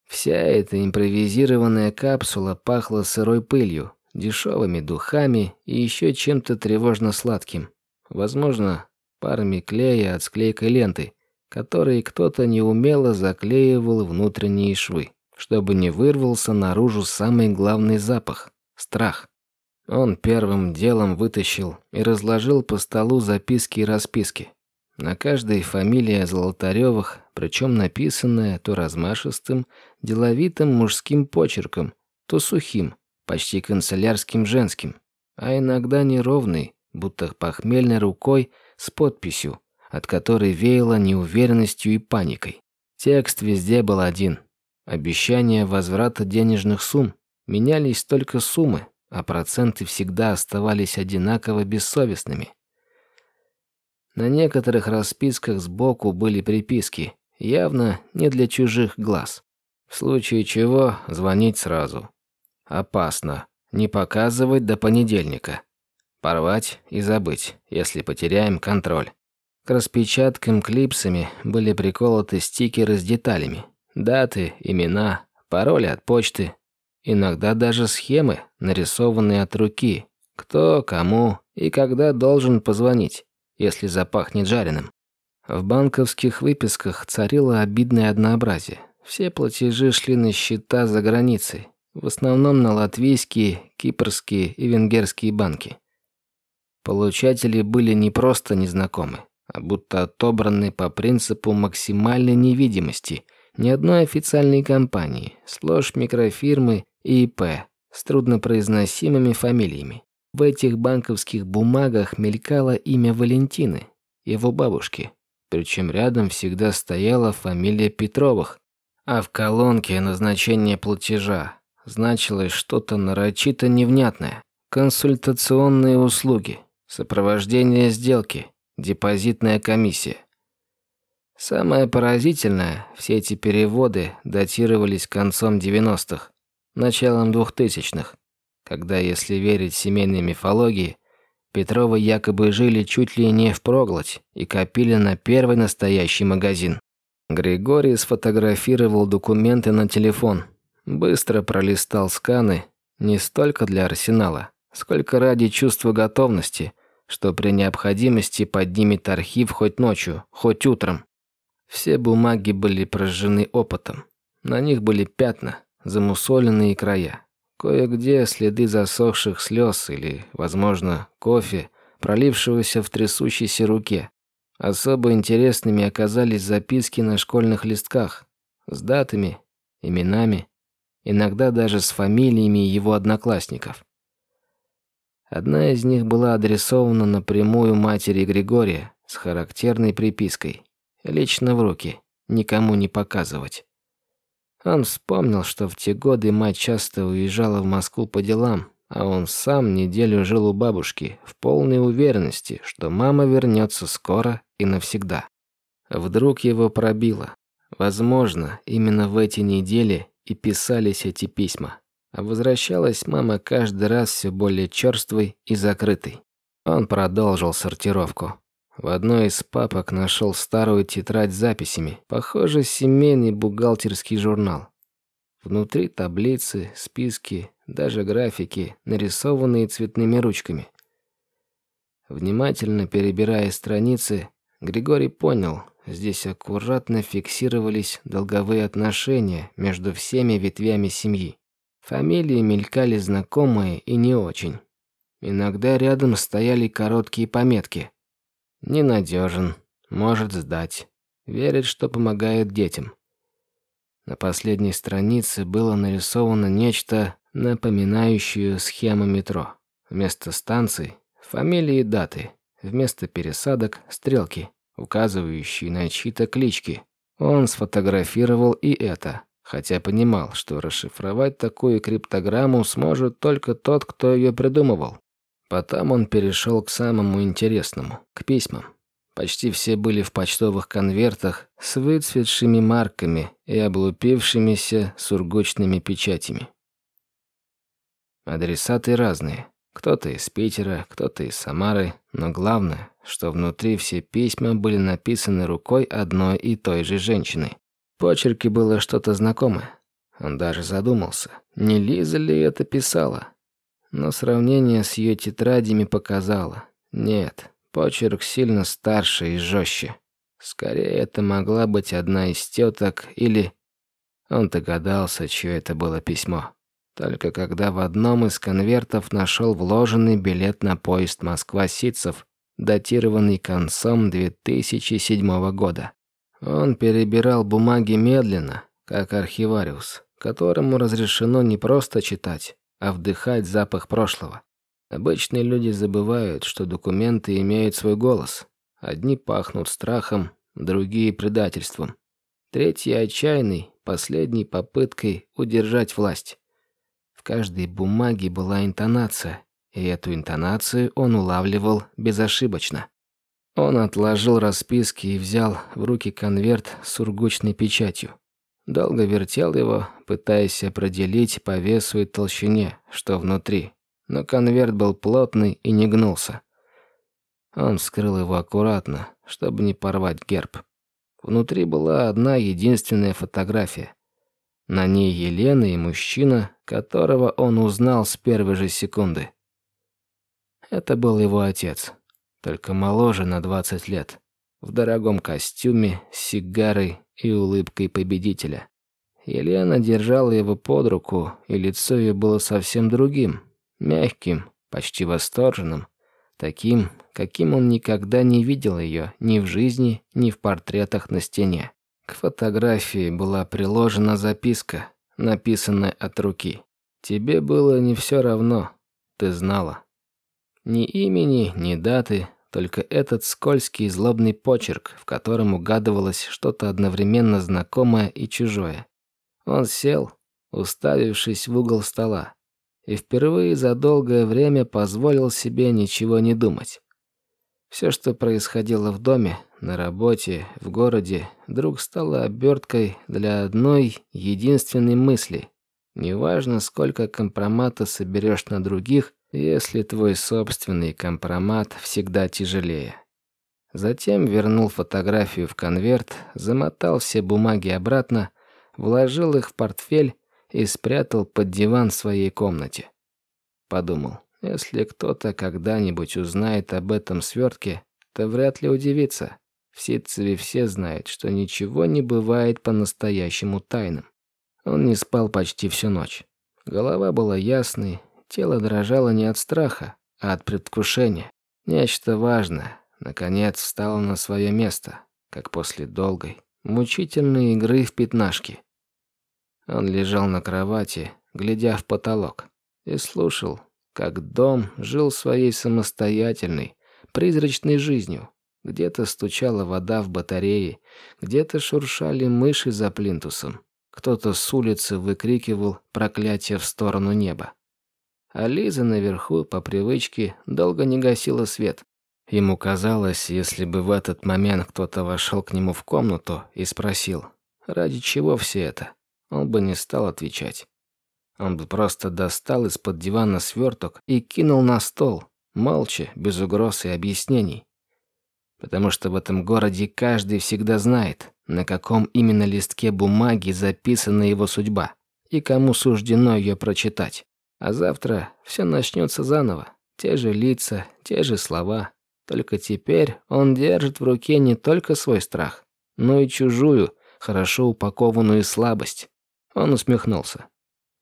B: Вся эта импровизированная капсула пахла сырой пылью, дешевыми духами и еще чем-то тревожно сладким. Возможно, парами клея от склейкой ленты, которые кто-то неумело заклеивал внутренние швы, чтобы не вырвался наружу самый главный запах – страх. Он первым делом вытащил и разложил по столу записки и расписки. На каждой фамилия Золотаревых, причем написанная то размашистым, деловитым мужским почерком, то сухим, почти канцелярским женским, а иногда неровный, будто похмельной рукой с подписью, от которой веяло неуверенностью и паникой. Текст везде был один. Обещание возврата денежных сумм. Менялись только суммы, а проценты всегда оставались одинаково бессовестными. На некоторых расписках сбоку были приписки, явно не для чужих глаз.
A: В случае чего звонить сразу. Опасно. Не показывать до понедельника. Порвать и забыть, если потеряем контроль. К распечаткам клипсами были приколоты стикеры с деталями. Даты, имена, пароли от почты. Иногда даже схемы, нарисованные от руки. Кто, кому и когда должен позвонить, если запахнет жареным. В банковских выписках царило обидное однообразие. Все платежи шли на счета за границей, в основном на латвийские, кипрские и венгерские банки. Получатели были не просто незнакомы, а будто отобраны по принципу максимальной невидимости ни одной официальной компании, сплошь микрофирмы и ИП с труднопроизносимыми фамилиями. В этих банковских бумагах мелькало имя Валентины, его бабушки, причем рядом всегда стояла фамилия Петровых, а в колонке назначение платежа значилось что-то нарочито невнятное. Консультационные услуги, сопровождение сделки, депозитная комиссия. Самое поразительное, все эти переводы датировались концом 90-х, началом 2000-х, когда, если верить семейной мифологии, Петровы якобы жили чуть ли не впроглоть и копили на первый настоящий магазин. Григорий сфотографировал документы на телефон, быстро пролистал сканы, не столько для арсенала, сколько ради чувства готовности, что при необходимости поднимет архив хоть ночью, хоть утром. Все бумаги были прожжены опытом. На них были пятна, замусоленные края. Кое-где следы засохших слез или, возможно, кофе, пролившегося в трясущейся руке. Особо интересными оказались записки на школьных листках с датами, именами, иногда даже с фамилиями его одноклассников. Одна из них была адресована напрямую матери Григория с характерной припиской «Лично в руки, никому не показывать». Он вспомнил, что в те годы мать часто уезжала в Москву по делам, а он сам неделю жил у бабушки в полной уверенности, что мама вернется скоро и навсегда. Вдруг его пробило. Возможно, именно в эти недели и писались эти письма. А возвращалась мама каждый раз все более черствой и закрытой. Он продолжил сортировку. В одной из папок нашел старую тетрадь с записями, похоже, семейный бухгалтерский журнал. Внутри таблицы, списки, даже графики, нарисованные цветными ручками. Внимательно перебирая страницы, Григорий понял, здесь аккуратно фиксировались долговые отношения между всеми ветвями семьи. Фамилии мелькали знакомые и не очень. Иногда рядом стояли короткие пометки – Ненадежен, может сдать. Верит, что помогает детям. На последней странице было нарисовано нечто, напоминающее схему метро. Вместо станций – фамилии и даты. Вместо пересадок – стрелки, указывающие на чьи-то клички. Он сфотографировал и это, хотя понимал, что расшифровать такую криптограмму сможет только тот, кто ее придумывал. Потом он перешел к самому интересному, к письмам. Почти все были в почтовых конвертах с выцветшими марками и облупившимися сургучными печатями. Адресаты разные. Кто-то из Питера, кто-то из Самары, но главное, что внутри все письма были написаны рукой одной и той же женщины. В было что-то знакомое. Он даже задумался, не Лиза ли это писала. Но сравнение с ее тетрадями показало. Нет, почерк сильно старше и жестче. Скорее, это могла быть одна из теток или... Он догадался, чье это было письмо. Только когда в одном из конвертов нашел вложенный билет на поезд Москва-Ситцев, датированный концом 2007 года. Он перебирал бумаги медленно, как архивариус, которому разрешено не просто читать, а вдыхать запах прошлого. Обычные люди забывают, что документы имеют свой голос. Одни пахнут страхом, другие – предательством. Третий – отчаянный, последней попыткой удержать власть. В каждой бумаге была интонация, и эту интонацию он улавливал безошибочно. Он отложил расписки и взял в руки конверт с сургучной печатью.
B: Долго вертел его, пытаясь определить по весу и толщине, что внутри. Но конверт был плотный и не гнулся. Он вскрыл его аккуратно, чтобы не порвать герб. Внутри была одна единственная фотография. На ней Елена и мужчина, которого он узнал с первой же секунды. Это был его отец, только моложе на 20 лет, в дорогом костюме, с сигарой и улыбкой победителя. Елена держала его под руку, и лицо ее было совсем другим, мягким, почти восторженным, таким, каким он никогда не видел ее ни в жизни, ни в портретах на стене. К фотографии была приложена записка, написанная от руки. «Тебе было не все равно, ты знала». Ни имени, ни даты, только этот скользкий злобный почерк, в котором угадывалось что-то одновременно знакомое и чужое. Он сел, уставившись в угол стола, и впервые за долгое время позволил себе ничего не думать. Все, что происходило в доме, на работе, в городе, вдруг стало оберткой для одной единственной мысли. Неважно, сколько компромата соберешь на других, если твой собственный компромат всегда тяжелее. Затем вернул фотографию в конверт, замотал все бумаги обратно, вложил их в портфель и спрятал под диван в своей комнате. Подумал, если кто-то когда-нибудь узнает об этом свертке, то вряд ли удивится. В Ситцеве все знают, что ничего не бывает по-настоящему тайным. Он не спал почти всю ночь. Голова была ясной, тело дрожало не от страха, а от предвкушения. Нечто важное, наконец, встало на свое место, как после долгой, мучительной игры в пятнашки. Он лежал на кровати, глядя в потолок, и слушал, как дом жил своей самостоятельной, призрачной жизнью. Где-то стучала вода в батарее, где-то шуршали мыши за плинтусом. Кто-то с улицы выкрикивал проклятие в сторону неба. А Лиза наверху, по привычке, долго не гасила свет. Ему казалось, если бы в этот момент кто-то вошел к нему в комнату и спросил, ради чего все это, он бы не стал отвечать. Он бы просто достал из-под дивана сверток и кинул на стол, молча, без угроз и объяснений. Потому что в этом городе каждый всегда знает, на каком именно листке бумаги записана его судьба и кому суждено ее прочитать. А завтра все начнется заново. Те же лица, те же слова. Только теперь он держит в руке не только свой страх, но и чужую, хорошо упакованную слабость. Он усмехнулся.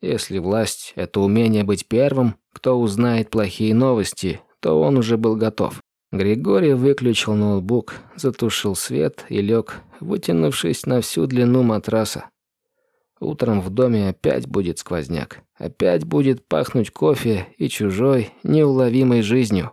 B: Если власть — это умение быть первым, кто узнает плохие новости, то он уже был готов. Григорий выключил ноутбук, затушил свет и лег, вытянувшись на всю длину матраса. Утром в доме опять будет сквозняк. Опять будет пахнуть кофе и чужой, неуловимой жизнью.